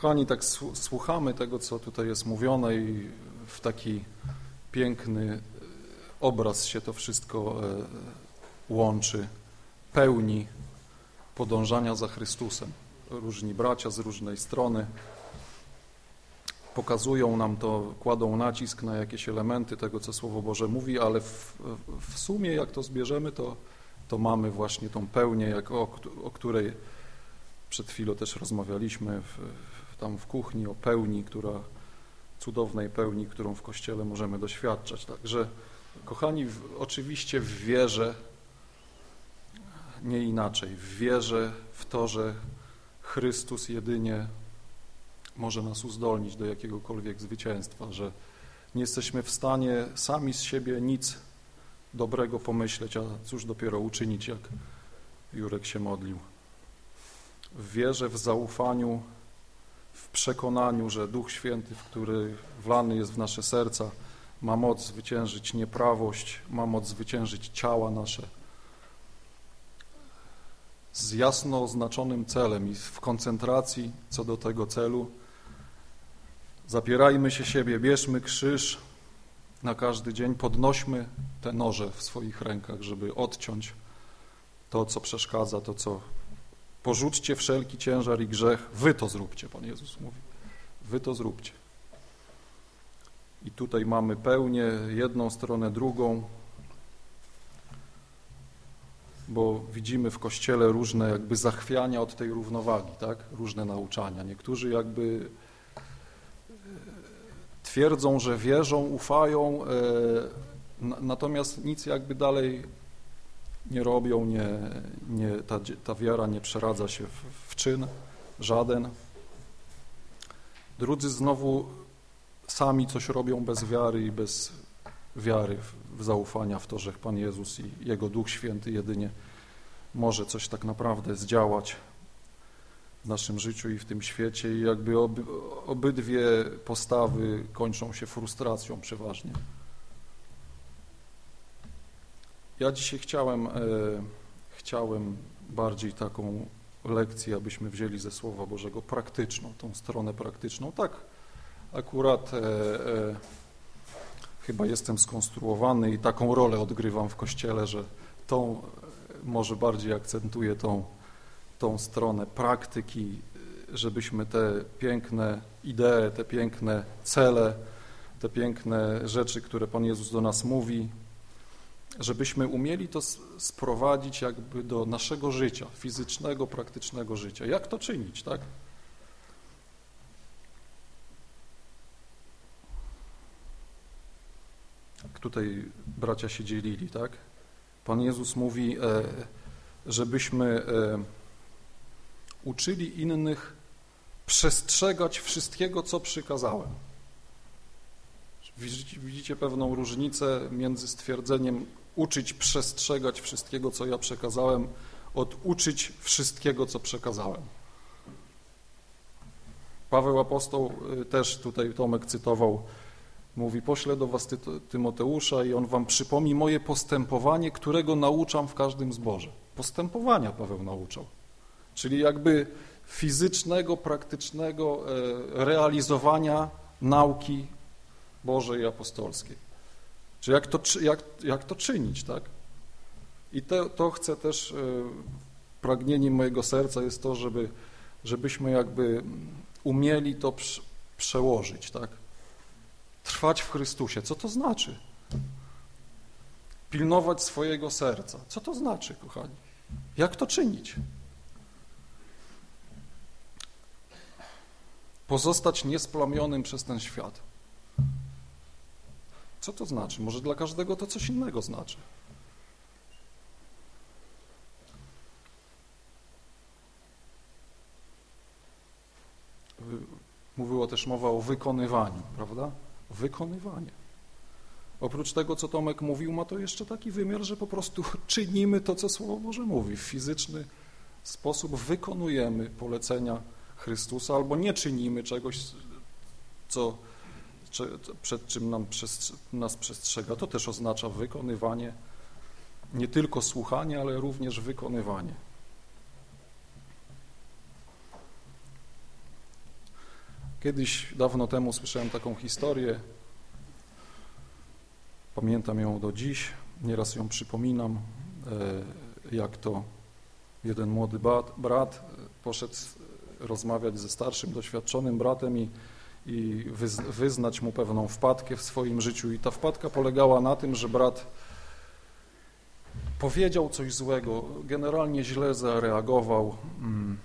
Kochani, tak słuchamy tego, co tutaj jest mówione i w taki piękny e, obraz się to wszystko e, łączy, pełni podążania za Chrystusem. Różni bracia z różnej strony pokazują nam to, kładą nacisk na jakieś elementy tego, co Słowo Boże mówi, ale w, w sumie, jak to zbierzemy, to, to mamy właśnie tą pełnię, jak o, o której przed chwilą też rozmawialiśmy w, tam w kuchni, o pełni, która cudownej pełni, którą w Kościele możemy doświadczać. Także, kochani, oczywiście w wierze, nie inaczej, w wierze w to, że Chrystus jedynie może nas uzdolnić do jakiegokolwiek zwycięstwa, że nie jesteśmy w stanie sami z siebie nic dobrego pomyśleć, a cóż dopiero uczynić, jak Jurek się modlił. W wierze, w zaufaniu, w przekonaniu, że Duch Święty, w który wlany jest w nasze serca, ma moc zwyciężyć nieprawość, ma moc zwyciężyć ciała nasze, z jasno oznaczonym celem i w koncentracji co do tego celu Zapierajmy się siebie, bierzmy krzyż na każdy dzień, podnośmy te noże w swoich rękach, żeby odciąć to, co przeszkadza, to, co... Porzućcie wszelki ciężar i grzech, wy to zróbcie, Pan Jezus mówi. Wy to zróbcie. I tutaj mamy pełnię, jedną stronę, drugą, bo widzimy w Kościele różne jakby zachwiania od tej równowagi, tak? Różne nauczania. Niektórzy jakby twierdzą, że wierzą, ufają, e, natomiast nic jakby dalej nie robią, nie, nie, ta, ta wiara nie przeradza się w, w czyn żaden. Drudzy znowu sami coś robią bez wiary i bez wiary, w zaufania w to, że Pan Jezus i Jego Duch Święty jedynie może coś tak naprawdę zdziałać w naszym życiu i w tym świecie i jakby oby, obydwie postawy kończą się frustracją przeważnie. Ja dzisiaj chciałem, e, chciałem bardziej taką lekcję, abyśmy wzięli ze Słowa Bożego praktyczną, tą stronę praktyczną. Tak, akurat e, e, chyba jestem skonstruowany i taką rolę odgrywam w Kościele, że tą może bardziej akcentuję tą tą stronę praktyki, żebyśmy te piękne idee, te piękne cele, te piękne rzeczy, które Pan Jezus do nas mówi, żebyśmy umieli to sprowadzić jakby do naszego życia, fizycznego, praktycznego życia. Jak to czynić, tak? Tutaj bracia się dzielili, tak? Pan Jezus mówi, e, żebyśmy e, uczyli innych przestrzegać wszystkiego, co przykazałem. Widzicie, widzicie pewną różnicę między stwierdzeniem uczyć przestrzegać wszystkiego, co ja przekazałem, od uczyć wszystkiego, co przekazałem. Paweł Apostoł y, też tutaj Tomek cytował, mówi, poślę do was Tymoteusza i on wam przypomni moje postępowanie, którego nauczam w każdym zborze. Postępowania Paweł nauczał czyli jakby fizycznego, praktycznego e, realizowania nauki Bożej i apostolskiej. Czyli jak to, jak, jak to czynić, tak? I to, to chcę też, e, pragnieniem mojego serca jest to, żeby, żebyśmy jakby umieli to przełożyć, tak? Trwać w Chrystusie. Co to znaczy? Pilnować swojego serca. Co to znaczy, kochani? Jak to czynić? pozostać niesplamionym przez ten świat. Co to znaczy? Może dla każdego to coś innego znaczy. Mówiło też mowa o wykonywaniu, prawda? Wykonywanie. Oprócz tego, co Tomek mówił, ma to jeszcze taki wymiar, że po prostu czynimy to, co Słowo Boże mówi. W fizyczny sposób wykonujemy polecenia Chrystusa, albo nie czynimy czegoś, co, przed czym nam, nas przestrzega. To też oznacza wykonywanie, nie tylko słuchanie, ale również wykonywanie. Kiedyś, dawno temu słyszałem taką historię, pamiętam ją do dziś, nieraz ją przypominam, e, jak to jeden młody brat poszedł rozmawiać ze starszym, doświadczonym bratem i, i wyznać mu pewną wpadkę w swoim życiu. I ta wpadka polegała na tym, że brat powiedział coś złego, generalnie źle zareagował, mm,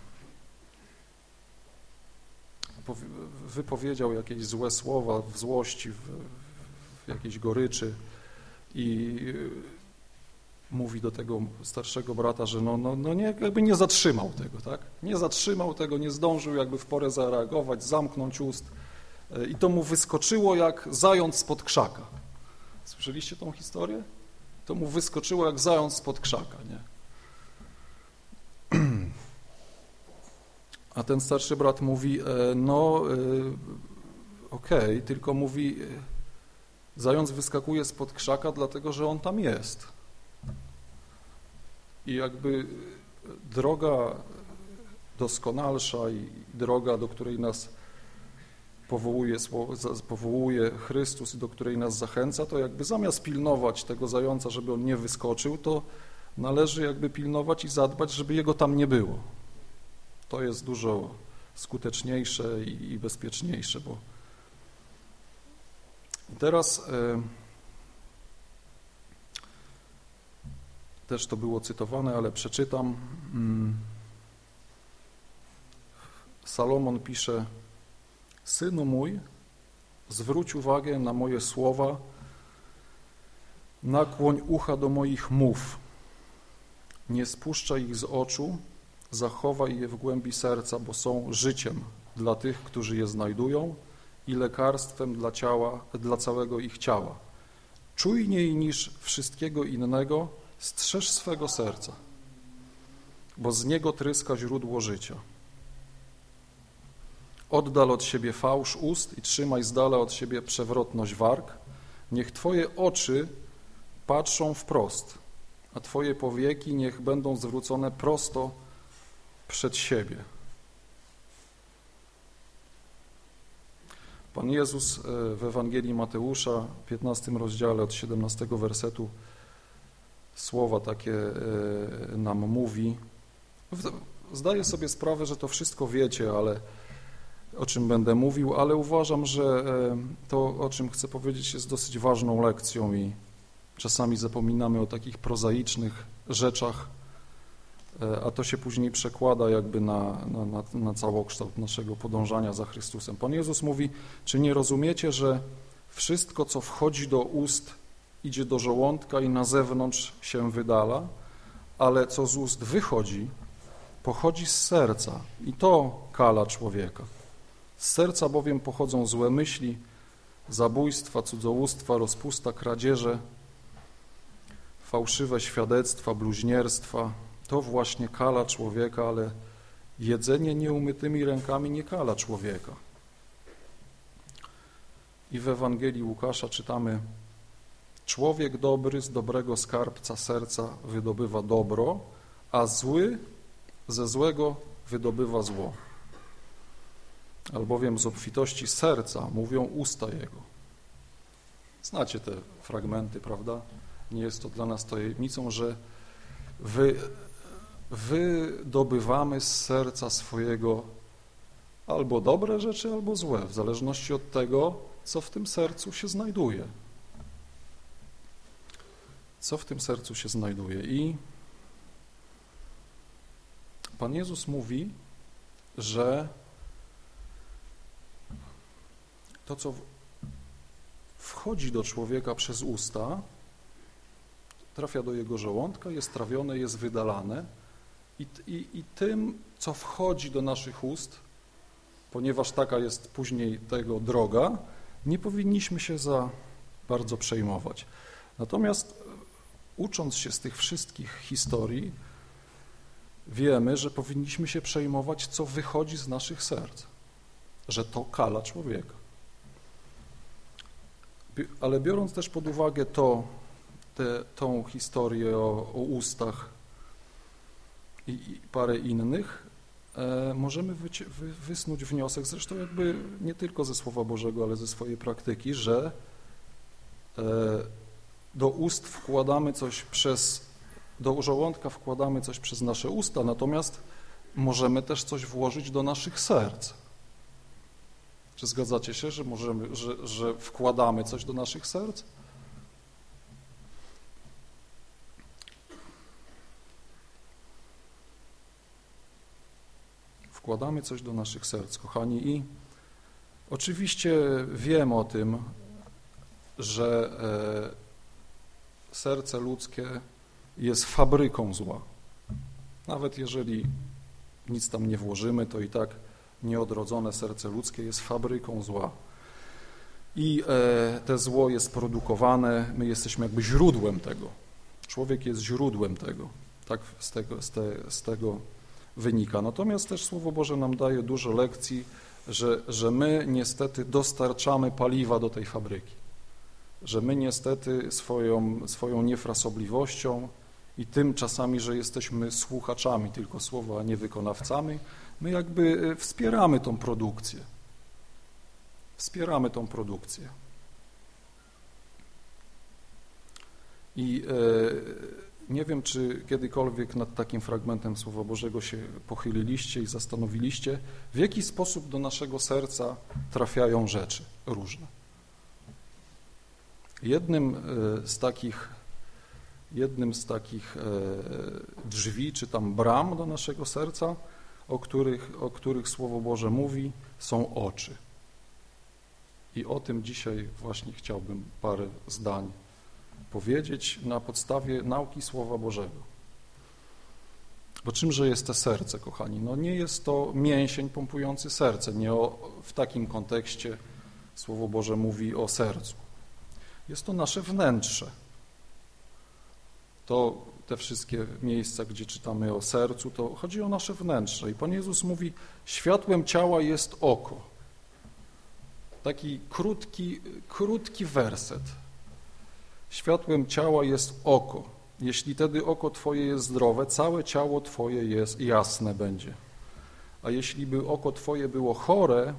wypowiedział jakieś złe słowa w złości, w, w jakiejś goryczy i mówi do tego starszego brata, że no, no, no nie, jakby nie zatrzymał tego, tak? Nie zatrzymał tego, nie zdążył jakby w porę zareagować, zamknąć ust i to mu wyskoczyło jak zając spod krzaka. Słyszeliście tą historię? To mu wyskoczyło jak zając spod krzaka, nie? A ten starszy brat mówi, e, no e, okej, okay, tylko mówi, zając wyskakuje spod krzaka, dlatego że on tam jest. I jakby droga doskonalsza i droga, do której nas powołuje, powołuje Chrystus i do której nas zachęca, to jakby zamiast pilnować tego zająca, żeby on nie wyskoczył, to należy jakby pilnować i zadbać, żeby jego tam nie było. To jest dużo skuteczniejsze i bezpieczniejsze, bo teraz... też to było cytowane, ale przeczytam. Mm. Salomon pisze, Synu mój, zwróć uwagę na moje słowa, nakłoń ucha do moich mów, nie spuszczaj ich z oczu, zachowaj je w głębi serca, bo są życiem dla tych, którzy je znajdują i lekarstwem dla ciała, dla całego ich ciała. Czujniej niż wszystkiego innego, Strzeż swego serca, bo z niego tryska źródło życia. Oddal od siebie fałsz ust i trzymaj z dala od siebie przewrotność warg. Niech Twoje oczy patrzą wprost, a Twoje powieki niech będą zwrócone prosto przed siebie. Pan Jezus e, w Ewangelii Mateusza, 15 rozdziale od 17 wersetu słowa takie e, nam mówi. Zdaję sobie sprawę, że to wszystko wiecie, ale o czym będę mówił, ale uważam, że e, to, o czym chcę powiedzieć, jest dosyć ważną lekcją i czasami zapominamy o takich prozaicznych rzeczach, e, a to się później przekłada jakby na, na, na, na całokształt naszego podążania za Chrystusem. Pan Jezus mówi, czy nie rozumiecie, że wszystko, co wchodzi do ust, idzie do żołądka i na zewnątrz się wydala, ale co z ust wychodzi, pochodzi z serca i to kala człowieka. Z serca bowiem pochodzą złe myśli, zabójstwa, cudzołóstwa, rozpusta, kradzieże, fałszywe świadectwa, bluźnierstwa. To właśnie kala człowieka, ale jedzenie nieumytymi rękami nie kala człowieka. I w Ewangelii Łukasza czytamy Człowiek dobry z dobrego skarbca serca wydobywa dobro, a zły ze złego wydobywa zło. Albowiem z obfitości serca mówią usta Jego. Znacie te fragmenty, prawda? Nie jest to dla nas tajemnicą, że wy, wydobywamy z serca swojego albo dobre rzeczy, albo złe, w zależności od tego, co w tym sercu się znajduje co w tym sercu się znajduje. I Pan Jezus mówi, że to, co wchodzi do człowieka przez usta, trafia do jego żołądka, jest trawione, jest wydalane i, i, i tym, co wchodzi do naszych ust, ponieważ taka jest później tego droga, nie powinniśmy się za bardzo przejmować. Natomiast ucząc się z tych wszystkich historii, wiemy, że powinniśmy się przejmować, co wychodzi z naszych serc, że to kala człowieka. Ale biorąc też pod uwagę to, te, tą historię o, o ustach i, i parę innych, e, możemy wysnuć wniosek, zresztą jakby nie tylko ze Słowa Bożego, ale ze swojej praktyki, że e, do ust wkładamy coś przez, do żołądka wkładamy coś przez nasze usta, natomiast możemy też coś włożyć do naszych serc. Czy zgadzacie się, że, możemy, że, że wkładamy coś do naszych serc? Wkładamy coś do naszych serc, kochani, i oczywiście wiem o tym, że e, serce ludzkie jest fabryką zła. Nawet jeżeli nic tam nie włożymy, to i tak nieodrodzone serce ludzkie jest fabryką zła. I e, te zło jest produkowane, my jesteśmy jakby źródłem tego. Człowiek jest źródłem tego. Tak z tego, z, te, z tego wynika. Natomiast też Słowo Boże nam daje dużo lekcji, że, że my niestety dostarczamy paliwa do tej fabryki. Że my niestety swoją, swoją niefrasobliwością i tym czasami, że jesteśmy słuchaczami tylko słowa, a nie wykonawcami, my jakby e, wspieramy tą produkcję. Wspieramy tą produkcję. I e, nie wiem, czy kiedykolwiek nad takim fragmentem Słowa Bożego się pochyliliście i zastanowiliście, w jaki sposób do naszego serca trafiają rzeczy różne. Jednym e, z takich jednym z takich drzwi, czy tam bram do naszego serca o których, o których Słowo Boże mówi, są oczy. I o tym dzisiaj właśnie chciałbym parę zdań powiedzieć na podstawie nauki Słowa Bożego. Bo czymże jest to serce, kochani? No nie jest to mięsień pompujący serce, nie o, w takim kontekście Słowo Boże mówi o sercu. Jest to nasze wnętrze. To te wszystkie miejsca, gdzie czytamy o sercu, to chodzi o nasze wnętrze. I Pan Jezus mówi, światłem ciała jest oko. Taki krótki, krótki werset. Światłem ciała jest oko. Jeśli tedy oko Twoje jest zdrowe, całe ciało Twoje jest jasne będzie. A jeśli by oko Twoje było chore,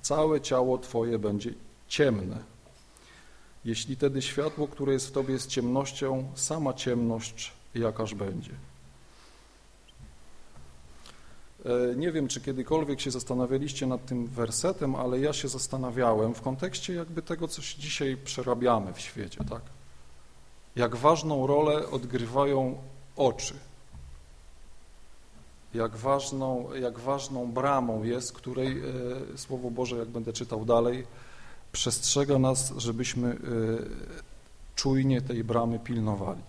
całe ciało Twoje będzie ciemne. Jeśli tedy światło, które jest w Tobie jest ciemnością, sama ciemność jakaż będzie. E, nie wiem, czy kiedykolwiek się zastanawialiście nad tym wersetem, ale ja się zastanawiałem w kontekście jakby tego, co dzisiaj przerabiamy w świecie, tak? Jak ważną rolę odgrywają oczy. Jak ważną, jak ważną bramą jest, której e, Słowo Boże, jak będę czytał dalej, przestrzega nas, żebyśmy e, czujnie tej bramy pilnowali.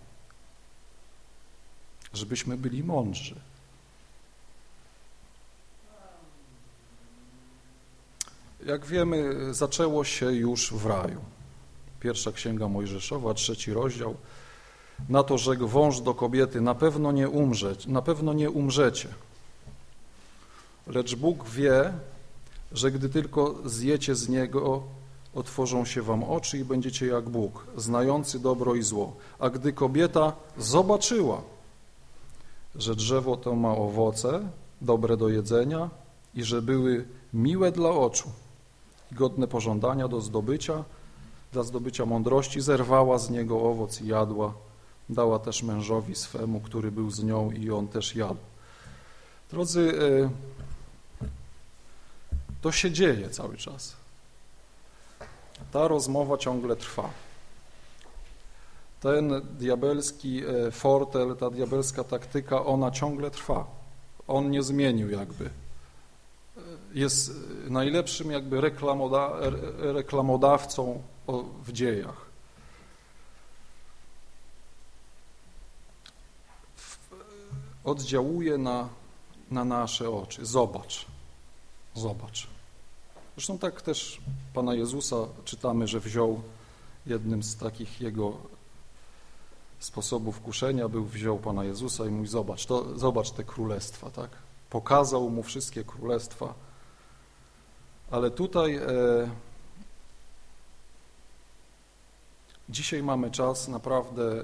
Żebyśmy byli mądrzy. Jak wiemy, zaczęło się już w raju. Pierwsza księga Mojżeszowa, trzeci rozdział. Na to rzekł wąż do kobiety, na pewno nie umrzeć, na pewno nie umrzecie. Lecz Bóg wie, że gdy tylko zjecie z niego, otworzą się wam oczy i będziecie jak Bóg, znający dobro i zło. A gdy kobieta zobaczyła, że drzewo to ma owoce, dobre do jedzenia i że były miłe dla oczu i godne pożądania do zdobycia, dla zdobycia mądrości, zerwała z niego owoc i jadła. Dała też mężowi swemu, który był z nią i on też jadł. Drodzy, e, to się dzieje cały czas. Ta rozmowa ciągle trwa. Ten diabelski e, fortel, ta diabelska taktyka, ona ciągle trwa. On nie zmienił jakby. E, jest najlepszym jakby reklamoda reklamodawcą w dziejach. Oddziałuje na, na nasze oczy. Zobacz, zobacz. Zresztą tak też Pana Jezusa czytamy, że wziął jednym z takich jego sposobów kuszenia był, wziął Pana Jezusa i mówi, zobacz, to, zobacz te królestwa, tak? Pokazał mu wszystkie królestwa, ale tutaj e, dzisiaj mamy czas naprawdę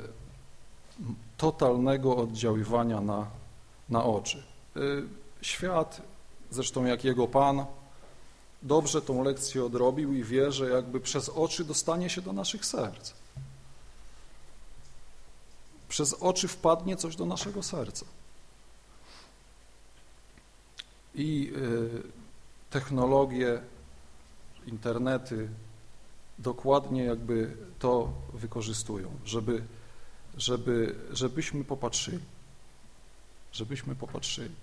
totalnego oddziaływania na, na oczy. E, świat, zresztą jak jego Pan, dobrze tą lekcję odrobił i wie, że jakby przez oczy dostanie się do naszych serc. Przez oczy wpadnie coś do naszego serca. I y, technologie, internety dokładnie jakby to wykorzystują, żeby, żeby, żebyśmy popatrzyli. Żebyśmy popatrzyli.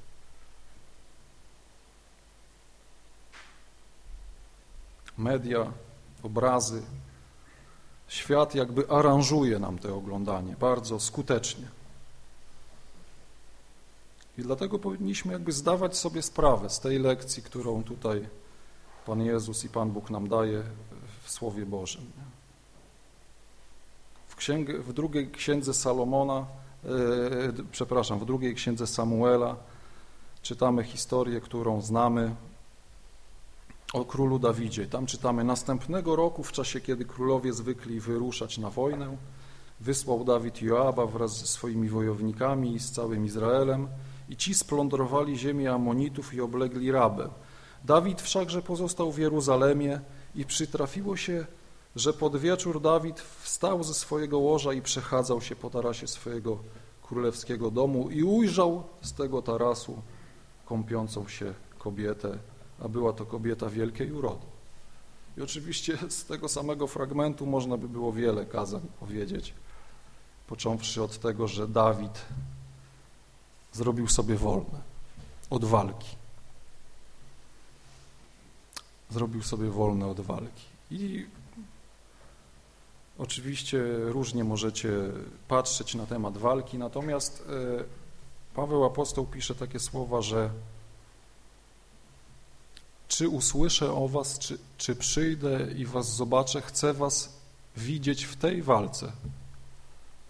Media, obrazy, świat jakby aranżuje nam to oglądanie bardzo skutecznie. I dlatego powinniśmy jakby zdawać sobie sprawę z tej lekcji, którą tutaj Pan Jezus i Pan Bóg nam daje w Słowie Bożym. W, księg, w drugiej księdze Salomona, e, przepraszam, w drugiej księdze Samuela czytamy historię, którą znamy o królu Dawidzie. Tam czytamy, następnego roku, w czasie kiedy królowie zwykli wyruszać na wojnę, wysłał Dawid Joaba wraz ze swoimi wojownikami i z całym Izraelem i ci splądrowali ziemię Amonitów i oblegli Rabę. Dawid wszakże pozostał w Jeruzalemie i przytrafiło się, że pod wieczór Dawid wstał ze swojego łoża i przechadzał się po tarasie swojego królewskiego domu i ujrzał z tego tarasu kąpiącą się kobietę, a była to kobieta wielkiej urody. I oczywiście z tego samego fragmentu można by było wiele kazań powiedzieć, począwszy od tego, że Dawid zrobił sobie wolne od walki. Zrobił sobie wolne od walki. I oczywiście różnie możecie patrzeć na temat walki, natomiast e, Paweł Apostoł pisze takie słowa, że czy usłyszę o was, czy, czy przyjdę i was zobaczę, chcę was widzieć w tej walce,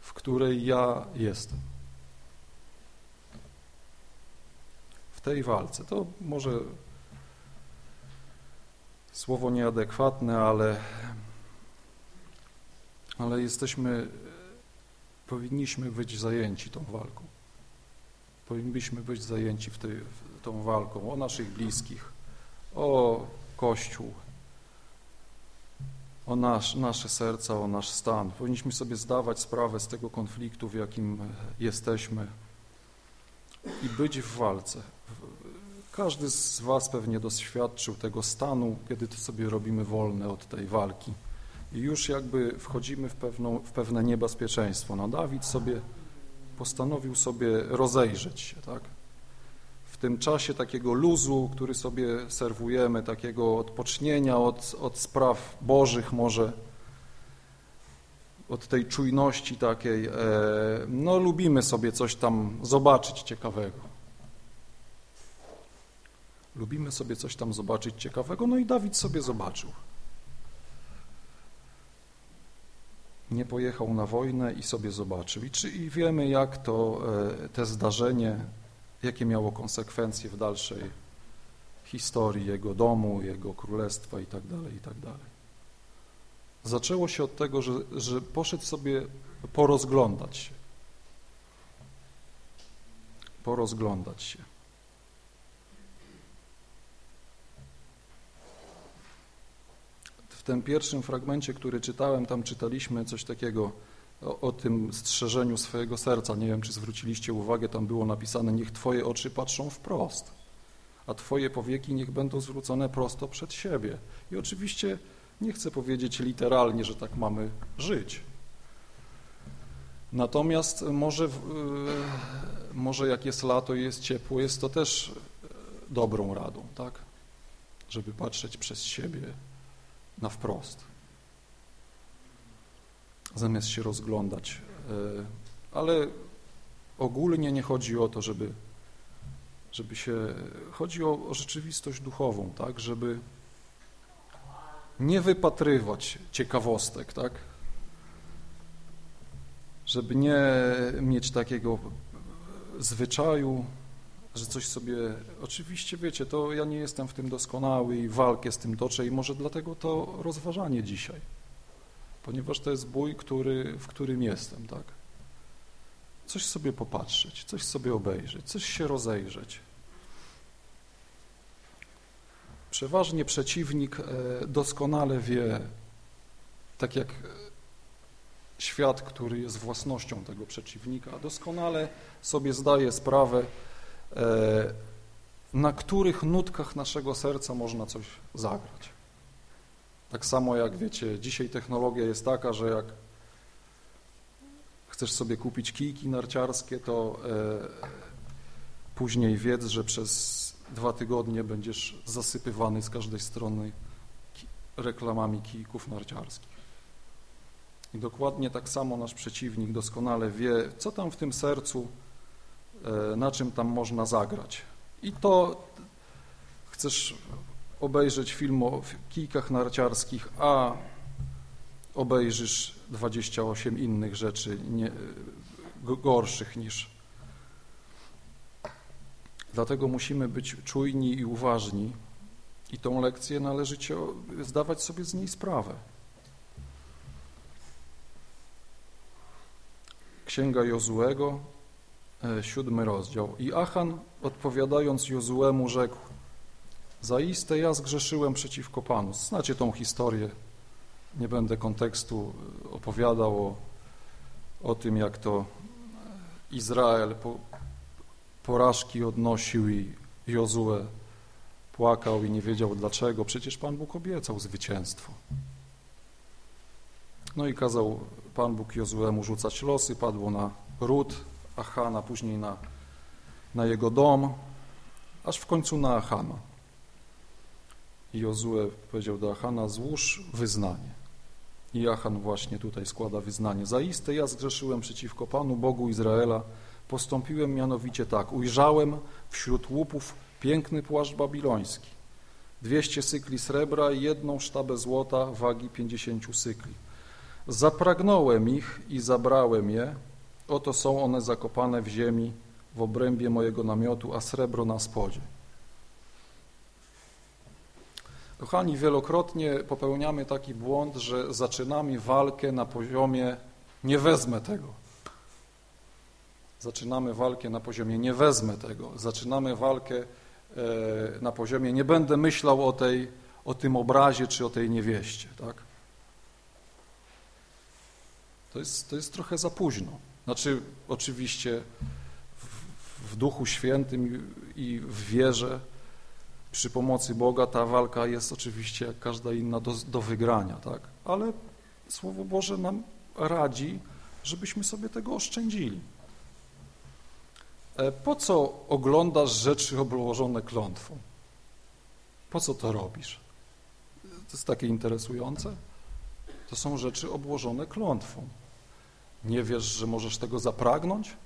w której ja jestem. tej walce. To może słowo nieadekwatne, ale, ale jesteśmy, powinniśmy być zajęci tą walką. Powinniśmy być zajęci w tej, w tą walką o naszych bliskich, o Kościół, o nasz, nasze serca, o nasz stan. Powinniśmy sobie zdawać sprawę z tego konfliktu, w jakim jesteśmy i być w walce. Każdy z Was pewnie doświadczył tego stanu, kiedy to sobie robimy wolne od tej walki. I już jakby wchodzimy w, pewną, w pewne niebezpieczeństwo. No Dawid sobie postanowił sobie rozejrzeć się, tak? W tym czasie takiego luzu, który sobie serwujemy, takiego odpocznienia od, od spraw bożych może, od tej czujności takiej, e, no lubimy sobie coś tam zobaczyć ciekawego. Lubimy sobie coś tam zobaczyć ciekawego, no i Dawid sobie zobaczył. Nie pojechał na wojnę i sobie zobaczył. I, czy, i wiemy, jak to e, te zdarzenie, jakie miało konsekwencje w dalszej historii jego domu, jego królestwa i tak dalej, i tak. Zaczęło się od tego, że, że poszedł sobie porozglądać się. Porozglądać się. tym pierwszym fragmencie, który czytałem, tam czytaliśmy coś takiego o, o, tym strzeżeniu swojego serca. Nie wiem, czy zwróciliście uwagę, tam było napisane, niech Twoje oczy patrzą wprost, a Twoje powieki niech będą zwrócone prosto przed siebie. I oczywiście nie chcę powiedzieć literalnie, że tak mamy żyć. Natomiast może, może jak jest lato i jest ciepło, jest to też dobrą radą, tak? Żeby patrzeć przez siebie, na wprost. Zamiast się rozglądać. E, ale ogólnie nie chodzi o to, żeby, żeby się... Chodzi o, o rzeczywistość duchową, tak? Żeby nie wypatrywać ciekawostek, tak? Żeby nie mieć takiego zwyczaju, że coś sobie, oczywiście wiecie, to ja nie jestem w tym doskonały i walkę z tym toczę i może dlatego to rozważanie dzisiaj, ponieważ to jest bój, który, w którym jestem, tak? Coś sobie popatrzeć, coś sobie obejrzeć, coś się rozejrzeć. Przeważnie przeciwnik doskonale wie, tak jak świat, który jest własnością tego przeciwnika, doskonale sobie zdaje sprawę, na których nutkach naszego serca można coś zagrać. Tak samo jak wiecie, dzisiaj technologia jest taka, że jak chcesz sobie kupić kijki narciarskie, to e, później wiedz, że przez dwa tygodnie będziesz zasypywany z każdej strony reklamami kijków narciarskich. I dokładnie tak samo nasz przeciwnik doskonale wie, co tam w tym sercu, e, na czym tam można zagrać. I to chcesz obejrzeć film o kijkach narciarskich, a obejrzysz 28 innych rzeczy nie, gorszych niż. Dlatego musimy być czujni i uważni i tą lekcję należy zdawać sobie z niej sprawę. Księga Jozuego, e, siódmy rozdział. I Achan odpowiadając Jozuemu rzekł, zaiste ja zgrzeszyłem przeciwko Panu. Znacie tą historię, nie będę kontekstu opowiadał o, o tym, jak to Izrael po, porażki odnosił i Jozue płakał i nie wiedział dlaczego. Przecież Pan Bóg obiecał zwycięstwo. No i kazał Pan Bóg Jozuemu rzucać losy, padło na ród Achana, później na, na jego dom, aż w końcu na Achana. Jozue powiedział do Achana, złóż wyznanie. I Achan właśnie tutaj składa wyznanie. Zaiste ja zgrzeszyłem przeciwko Panu, Bogu Izraela. Postąpiłem mianowicie tak. Ujrzałem wśród łupów piękny płaszcz babiloński. Dwieście cykli srebra i jedną sztabę złota wagi pięćdziesięciu cykli. Zapragnąłem ich i zabrałem je. Oto są one zakopane w ziemi w obrębie mojego namiotu, a srebro na spodzie. Kochani, wielokrotnie popełniamy taki błąd, że zaczynamy walkę na poziomie nie wezmę tego. Zaczynamy walkę na poziomie nie wezmę tego. Zaczynamy walkę e, na poziomie nie będę myślał o, tej, o tym obrazie czy o tej niewieście. Tak? To, jest, to jest trochę za późno. Znaczy, oczywiście w, w Duchu Świętym i, i w wierze przy pomocy Boga ta walka jest oczywiście jak każda inna do, do wygrania, tak? ale Słowo Boże nam radzi, żebyśmy sobie tego oszczędzili. E, po co oglądasz rzeczy obłożone klątwą? Po co to robisz? To jest takie interesujące. To są rzeczy obłożone klątwą. Nie wiesz, że możesz tego zapragnąć?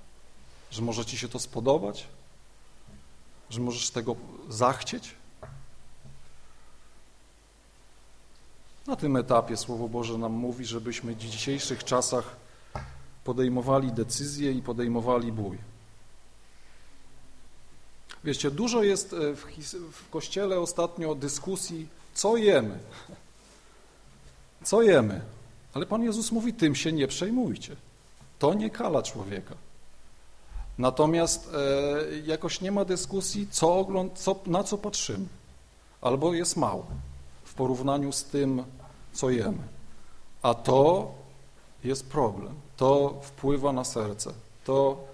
Że może ci się to spodobać? Że możesz tego zachcieć? Na tym etapie Słowo Boże nam mówi, żebyśmy w dzisiejszych czasach podejmowali decyzje i podejmowali bój. Wiecie, dużo jest e, w, w Kościele ostatnio dyskusji, co jemy. Co jemy? Ale Pan Jezus mówi, tym się nie przejmujcie. To nie kala człowieka. Natomiast e, jakoś nie ma dyskusji, co ogląd, co, na co patrzymy. Albo jest mało w porównaniu z tym, co jemy. A to jest problem. To wpływa na serce. To,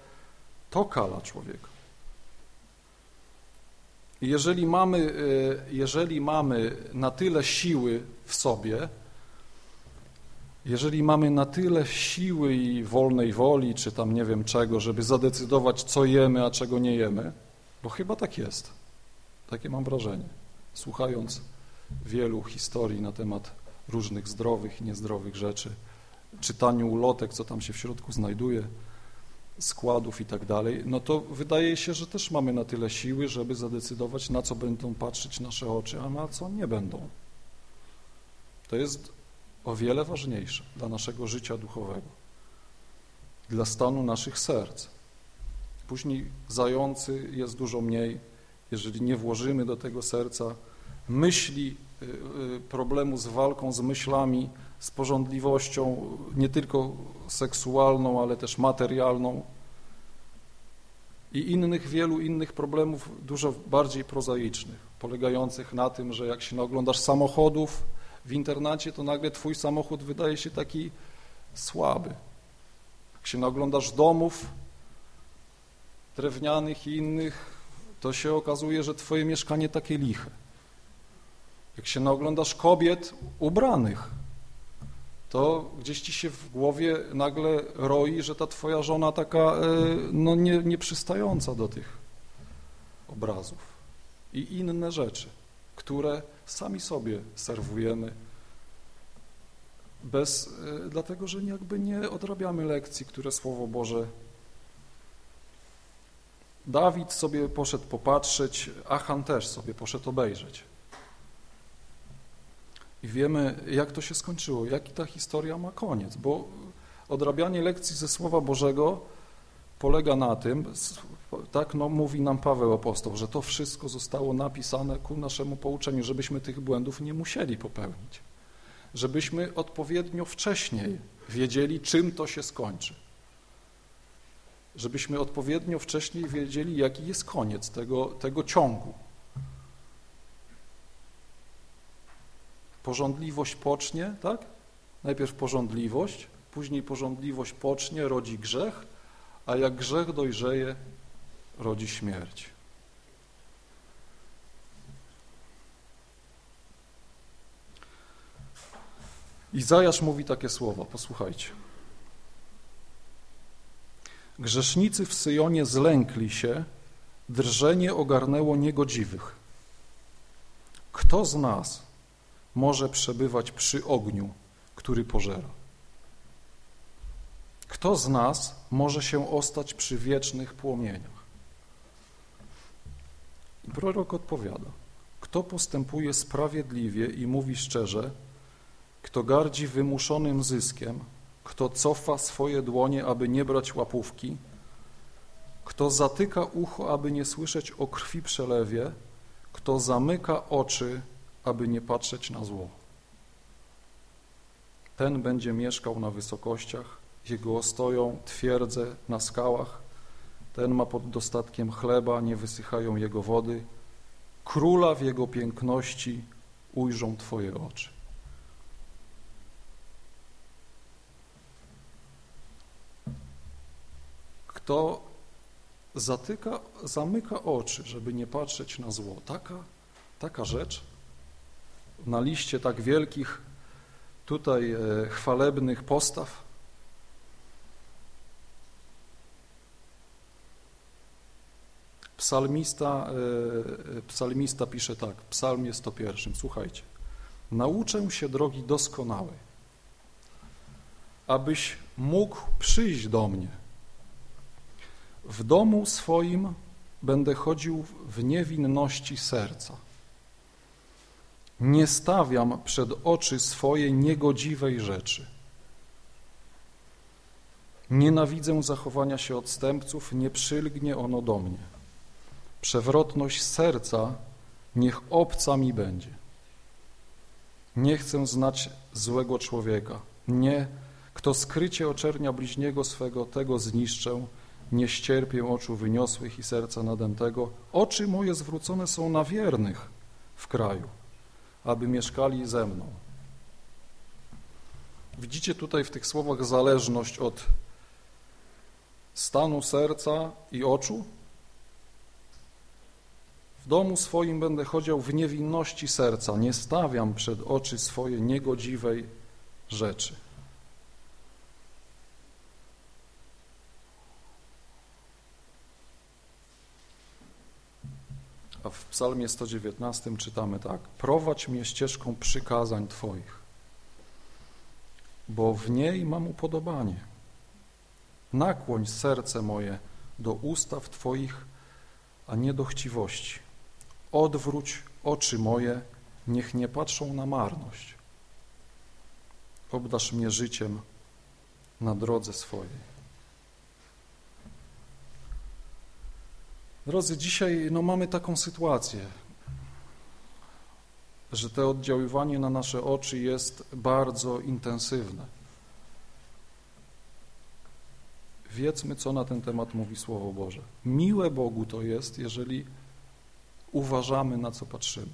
to kala człowieka. jeżeli mamy, e, jeżeli mamy na tyle siły w sobie, jeżeli mamy na tyle siły i wolnej woli, czy tam nie wiem czego, żeby zadecydować, co jemy, a czego nie jemy, bo chyba tak jest. Takie mam wrażenie, słuchając wielu historii na temat różnych zdrowych i niezdrowych rzeczy, czytaniu ulotek, co tam się w środku znajduje, składów i tak dalej, no to wydaje się, że też mamy na tyle siły, żeby zadecydować, na co będą patrzeć nasze oczy, a na co nie będą. To jest o wiele ważniejsze dla naszego życia duchowego, dla stanu naszych serc. Później zający jest dużo mniej, jeżeli nie włożymy do tego serca myśli, y, y, problemu z walką z myślami, z porządliwością nie tylko seksualną, ale też materialną i innych, wielu innych problemów dużo bardziej prozaicznych. polegających na tym, że jak się naoglądasz samochodów w internacie, to nagle twój samochód wydaje się taki słaby. Jak się naoglądasz domów drewnianych i innych, to się okazuje, że twoje mieszkanie takie liche. Jak się naoglądasz kobiet ubranych, to gdzieś ci się w głowie nagle roi, że ta twoja żona taka e, no, nie, nieprzystająca do tych obrazów i inne rzeczy, które sami sobie serwujemy, bez, e, dlatego że jakby nie odrabiamy lekcji, które Słowo Boże Dawid sobie poszedł popatrzeć, Achan też sobie poszedł obejrzeć. I wiemy, jak to się skończyło, jaki ta historia ma koniec, bo odrabianie lekcji ze Słowa Bożego polega na tym, tak no, mówi nam Paweł Apostoł, że to wszystko zostało napisane ku naszemu pouczeniu, żebyśmy tych błędów nie musieli popełnić, żebyśmy odpowiednio wcześniej wiedzieli, czym to się skończy, żebyśmy odpowiednio wcześniej wiedzieli, jaki jest koniec tego, tego ciągu. Porządliwość pocznie, tak? Najpierw porządliwość, później porządliwość pocznie, rodzi grzech, a jak grzech dojrzeje, rodzi śmierć. Izajasz mówi takie słowa, posłuchajcie. Grzesznicy w Syjonie zlękli się, drżenie ogarnęło niegodziwych. Kto z nas może przebywać przy ogniu, który pożera? Kto z nas może się ostać przy wiecznych płomieniach? Prorok odpowiada, kto postępuje sprawiedliwie i mówi szczerze, kto gardzi wymuszonym zyskiem, kto cofa swoje dłonie, aby nie brać łapówki, kto zatyka ucho, aby nie słyszeć o krwi przelewie, kto zamyka oczy, aby nie patrzeć na zło. Ten będzie mieszkał na wysokościach, jego ostoją twierdze na skałach, ten ma pod dostatkiem chleba, nie wysychają jego wody, króla w jego piękności ujrzą Twoje oczy. Kto zatyka, zamyka oczy, żeby nie patrzeć na zło, taka, taka rzecz na liście tak wielkich tutaj e, chwalebnych postaw Psalmista, e, psalmista pisze tak, psalmie 101, słuchajcie. Nauczę się drogi doskonałej, abyś mógł przyjść do mnie. W domu swoim będę chodził w niewinności serca. Nie stawiam przed oczy swoje niegodziwej rzeczy. Nienawidzę zachowania się odstępców, nie przylgnie ono do mnie. Przewrotność serca niech obca mi będzie. Nie chcę znać złego człowieka. Nie, kto skrycie oczernia bliźniego swego, tego zniszczę. Nie ścierpię oczu wyniosłych i serca nadętego. Oczy moje zwrócone są na wiernych w kraju, aby mieszkali ze mną. Widzicie tutaj w tych słowach zależność od stanu serca i oczu? W domu swoim będę chodził w niewinności serca, nie stawiam przed oczy swoje niegodziwej rzeczy. A w psalmie 119 czytamy tak. Prowadź mnie ścieżką przykazań Twoich, bo w niej mam upodobanie. Nakłoń serce moje do ustaw Twoich, a nie do chciwości. Odwróć oczy moje, niech nie patrzą na marność. Obdasz mnie życiem na drodze swojej. Drodzy, dzisiaj no, mamy taką sytuację, że to oddziaływanie na nasze oczy jest bardzo intensywne. Wiedzmy, co na ten temat mówi Słowo Boże. Miłe Bogu to jest, jeżeli uważamy, na co patrzymy.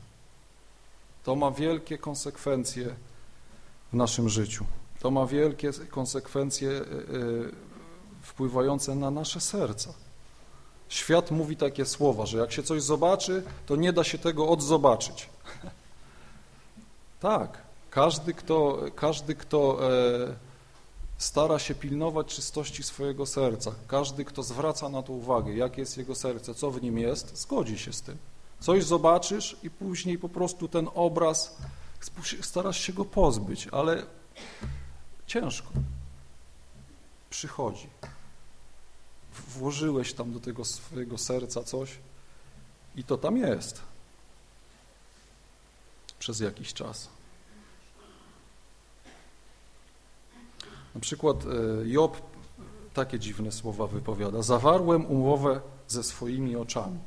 To ma wielkie konsekwencje w naszym życiu. To ma wielkie konsekwencje e, e, wpływające na nasze serca. Świat mówi takie słowa, że jak się coś zobaczy, to nie da się tego odzobaczyć. tak, każdy, kto, każdy, kto e, stara się pilnować czystości swojego serca, każdy, kto zwraca na to uwagę, jakie jest jego serce, co w nim jest, zgodzi się z tym. Coś zobaczysz i później po prostu ten obraz, starasz się go pozbyć, ale ciężko. Przychodzi. Włożyłeś tam do tego swojego serca coś i to tam jest przez jakiś czas. Na przykład e, Job takie dziwne słowa wypowiada. Zawarłem umowę ze swoimi oczami,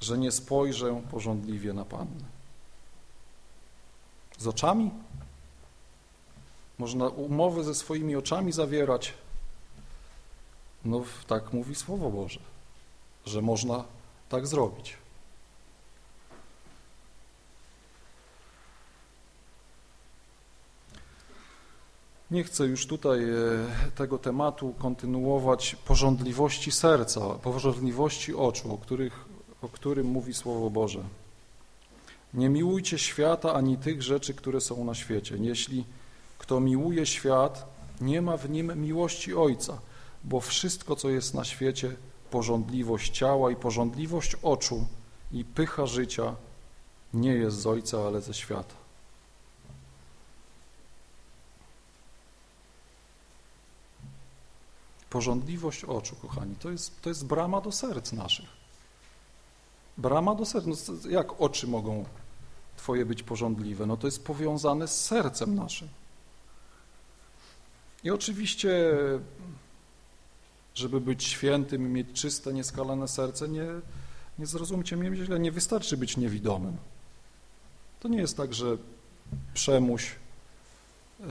że nie spojrzę porządliwie na Pannę. Z oczami? Można umowę ze swoimi oczami zawierać. No tak mówi Słowo Boże, że można tak zrobić. Nie chcę już tutaj e, tego tematu kontynuować porządliwości serca, porządliwości oczu, o, których, o którym mówi Słowo Boże. Nie miłujcie świata ani tych rzeczy, które są na świecie. Jeśli kto miłuje świat, nie ma w nim miłości Ojca, bo wszystko, co jest na świecie, porządliwość ciała i porządliwość oczu i pycha życia nie jest z Ojca, ale ze świata. Porządliwość oczu, kochani, to jest, to jest brama do serc naszych. Brama do serc. No, jak oczy mogą Twoje być porządliwe? No to jest powiązane z sercem naszym. I oczywiście, żeby być świętym mieć czyste, nieskalane serce, nie, nie zrozumcie mnie źle, nie wystarczy być niewidomym. To nie jest tak, że przemuś e,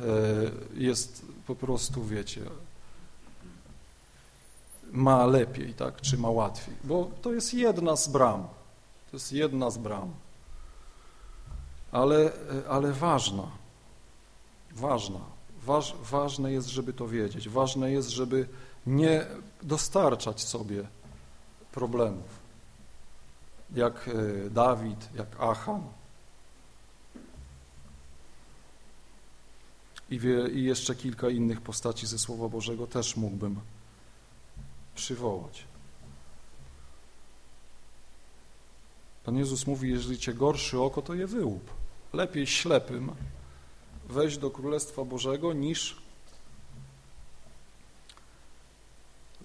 jest po prostu, wiecie, ma lepiej, tak, czy ma łatwiej, bo to jest jedna z bram, to jest jedna z bram, ale, ale ważna, ważna, Waż, ważne jest, żeby to wiedzieć, ważne jest, żeby nie dostarczać sobie problemów, jak e, Dawid, jak Achan, I, wie, I jeszcze kilka innych postaci ze Słowa Bożego też mógłbym przywołać. Pan Jezus mówi, jeżeli cię gorszy oko, to je wyłup. Lepiej ślepym wejść do Królestwa Bożego niż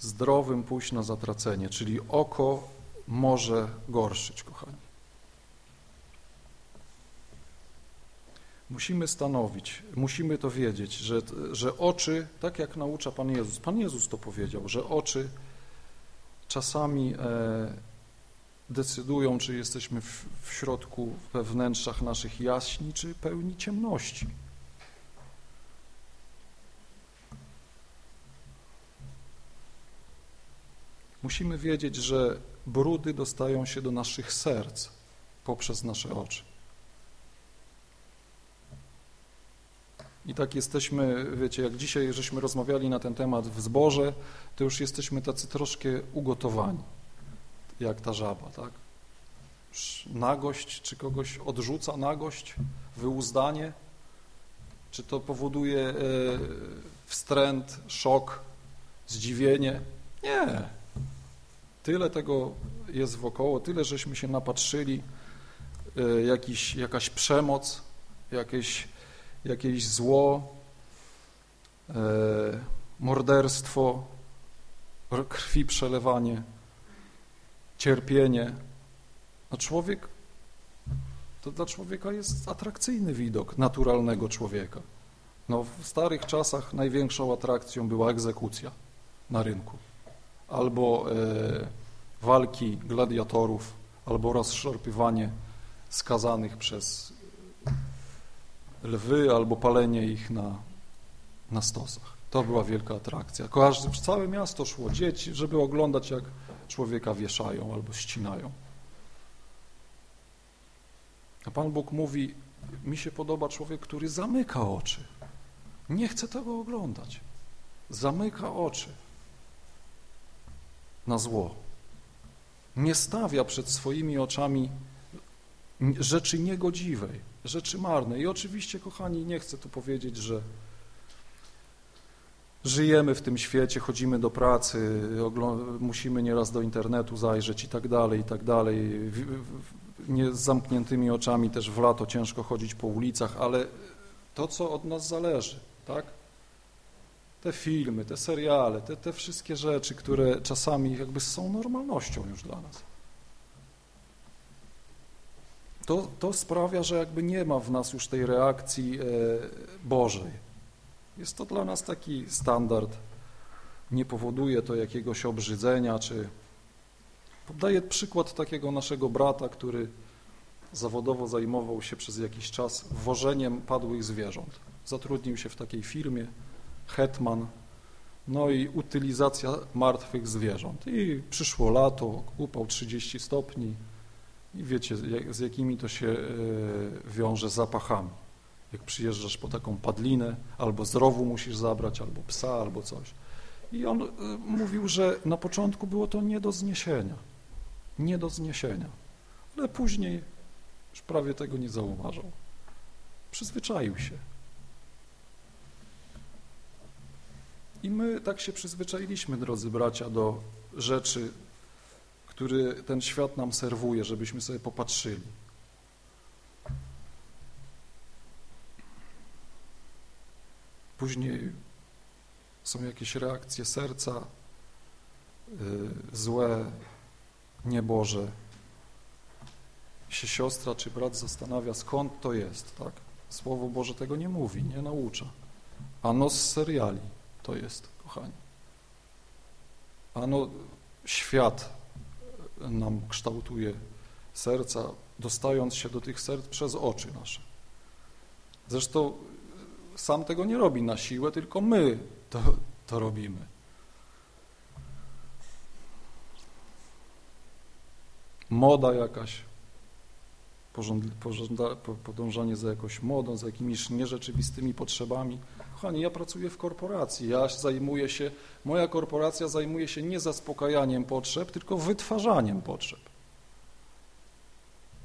zdrowym pójść na zatracenie, czyli oko może gorszyć, kochani. Musimy stanowić, musimy to wiedzieć, że, że oczy, tak jak naucza Pan Jezus, Pan Jezus to powiedział, że oczy czasami e, decydują, czy jesteśmy w, w środku, we wnętrzach naszych jaśni, czy pełni ciemności. Musimy wiedzieć, że brudy dostają się do naszych serc poprzez nasze oczy. I tak jesteśmy, wiecie, jak dzisiaj żeśmy rozmawiali na ten temat w zborze, to już jesteśmy tacy troszkę ugotowani, jak ta żaba, tak? Nagość, czy kogoś odrzuca nagość, wyuzdanie, czy to powoduje e, wstręt, szok, zdziwienie? Nie. Tyle tego jest wokoło, tyle żeśmy się napatrzyli, e, jakiś, jakaś przemoc, jakieś jakieś zło, e, morderstwo, krwi przelewanie, cierpienie. A człowiek, to dla człowieka jest atrakcyjny widok naturalnego człowieka. No, w starych czasach największą atrakcją była egzekucja na rynku, albo e, walki gladiatorów, albo rozszarpywanie skazanych przez lwy albo palenie ich na, na stosach. To była wielka atrakcja. Każdy, całe miasto szło, dzieci, żeby oglądać jak człowieka wieszają albo ścinają. A Pan Bóg mówi, mi się podoba człowiek, który zamyka oczy. Nie chce tego oglądać. Zamyka oczy na zło. Nie stawia przed swoimi oczami rzeczy niegodziwej, rzeczy marnej. I oczywiście, kochani, nie chcę tu powiedzieć, że żyjemy w tym świecie, chodzimy do pracy, musimy nieraz do internetu zajrzeć i tak dalej, i tak dalej. Nie z zamkniętymi oczami też w lato ciężko chodzić po ulicach, ale to, co od nas zależy, tak? Te filmy, te seriale, te, te wszystkie rzeczy, które czasami jakby są normalnością już dla nas. To, to sprawia, że jakby nie ma w nas już tej reakcji e, Bożej. Jest to dla nas taki standard. Nie powoduje to jakiegoś obrzydzenia, czy... Podaję przykład takiego naszego brata, który zawodowo zajmował się przez jakiś czas wożeniem padłych zwierząt. Zatrudnił się w takiej firmie, Hetman, no i utylizacja martwych zwierząt. I przyszło lato, upał 30 stopni i wiecie, z jakimi to się e, wiąże zapachami. Jak przyjeżdżasz po taką padlinę, albo z rowu musisz zabrać, albo psa, albo coś. I on e, mówił, że na początku było to nie do zniesienia. Nie do zniesienia. Ale później już prawie tego nie zauważał. Przyzwyczaił się. I my tak się przyzwyczailiśmy, drodzy bracia, do rzeczy, które ten świat nam serwuje, żebyśmy sobie popatrzyli. Później są jakieś reakcje serca, yy, złe, nieboże. Się siostra czy brat zastanawia, skąd to jest, tak? Słowo Boże tego nie mówi, nie naucza. Ano z seriali to jest, kochani. Ano świat nam kształtuje serca, dostając się do tych serc przez oczy nasze. Zresztą sam tego nie robi na siłę, tylko my to, to robimy. Moda jakaś, podążanie za jakąś modą, za jakimiś nierzeczywistymi potrzebami. Kochani, ja pracuję w korporacji, ja zajmuję się, moja korporacja zajmuje się nie zaspokajaniem potrzeb, tylko wytwarzaniem potrzeb.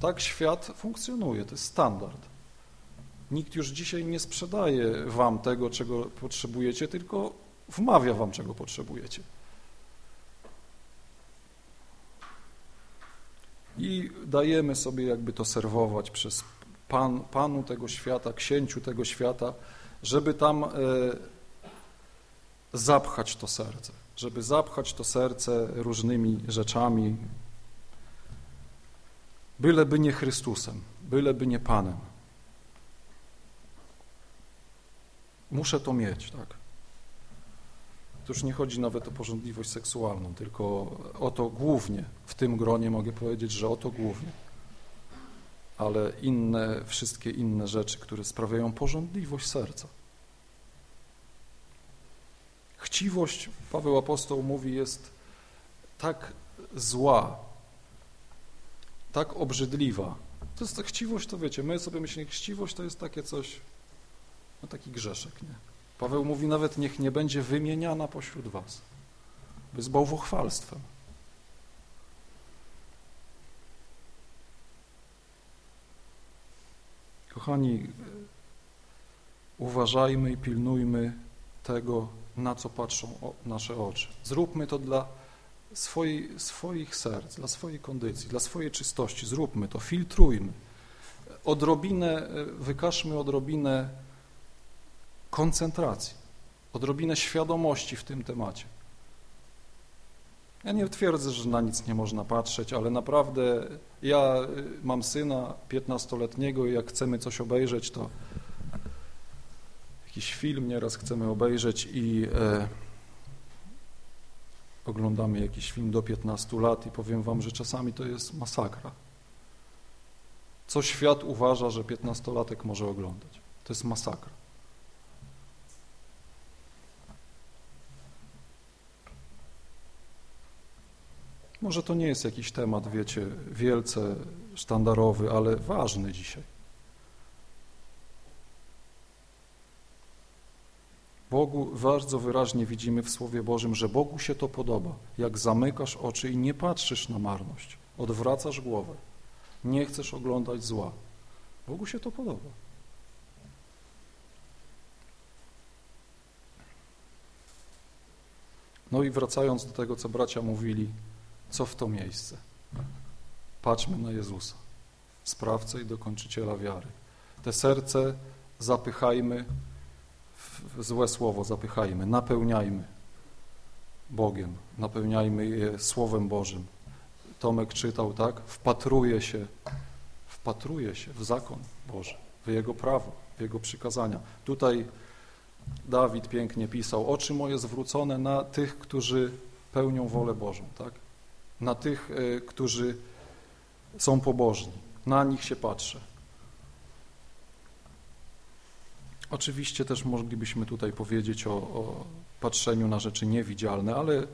Tak świat funkcjonuje, to jest standard. Nikt już dzisiaj nie sprzedaje wam tego, czego potrzebujecie, tylko wmawia wam, czego potrzebujecie. I dajemy sobie jakby to serwować przez pan, Panu tego świata, księciu tego świata, żeby tam e, zapchać to serce, żeby zapchać to serce różnymi rzeczami, byleby nie Chrystusem, byleby nie Panem. Muszę to mieć, tak. To już nie chodzi nawet o porządliwość seksualną, tylko o to głównie. W tym gronie mogę powiedzieć, że o to głównie. Ale inne, wszystkie inne rzeczy, które sprawiają porządliwość serca. Chciwość, Paweł Apostoł mówi, jest tak zła, tak obrzydliwa. To jest ta chciwość, to wiecie, my sobie myślimy, chciwość to jest takie coś, no taki grzeszek, nie? Paweł mówi nawet, niech nie będzie wymieniana pośród was, z bałwochwalstwem. Kochani, uważajmy i pilnujmy tego, na co patrzą nasze oczy. Zróbmy to dla swoich serc, dla swojej kondycji, dla swojej czystości. Zróbmy to, filtrujmy. Odrobinę, wykażmy odrobinę koncentracji, odrobinę świadomości w tym temacie. Ja nie twierdzę, że na nic nie można patrzeć, ale naprawdę ja y, mam syna 15-letniego i jak chcemy coś obejrzeć, to jakiś film nieraz chcemy obejrzeć i e, oglądamy jakiś film do 15 lat i powiem wam, że czasami to jest masakra. Co świat uważa, że 15-latek może oglądać? To jest masakra. Może to nie jest jakiś temat, wiecie, wielce sztandarowy, ale ważny dzisiaj. Bogu bardzo wyraźnie widzimy w Słowie Bożym, że Bogu się to podoba. Jak zamykasz oczy i nie patrzysz na marność, odwracasz głowę, nie chcesz oglądać zła. Bogu się to podoba. No i wracając do tego, co bracia mówili, co w to miejsce? Patrzmy na Jezusa, sprawcę i dokończyciela wiary. Te serce zapychajmy złe słowo, zapychajmy, napełniajmy Bogiem, napełniajmy je Słowem Bożym. Tomek czytał, tak? Wpatruje się, wpatruje się w zakon Boży, w Jego prawo, w Jego przykazania. Tutaj Dawid pięknie pisał, oczy moje zwrócone na tych, którzy pełnią wolę Bożą, tak? Na tych, e, którzy są pobożni. Na nich się patrzę. Oczywiście też moglibyśmy tutaj powiedzieć o, o patrzeniu na rzeczy niewidzialne, ale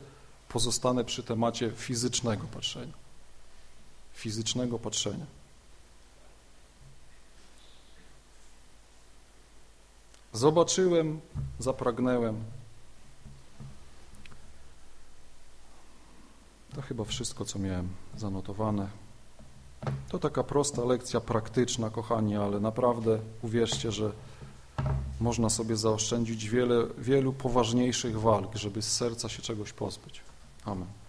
pozostanę przy temacie fizycznego patrzenia. Fizycznego patrzenia. Zobaczyłem, zapragnęłem. To chyba wszystko, co miałem zanotowane. To taka prosta lekcja praktyczna, kochani, ale naprawdę uwierzcie, że można sobie zaoszczędzić wiele, wielu poważniejszych walk, żeby z serca się czegoś pozbyć. Amen.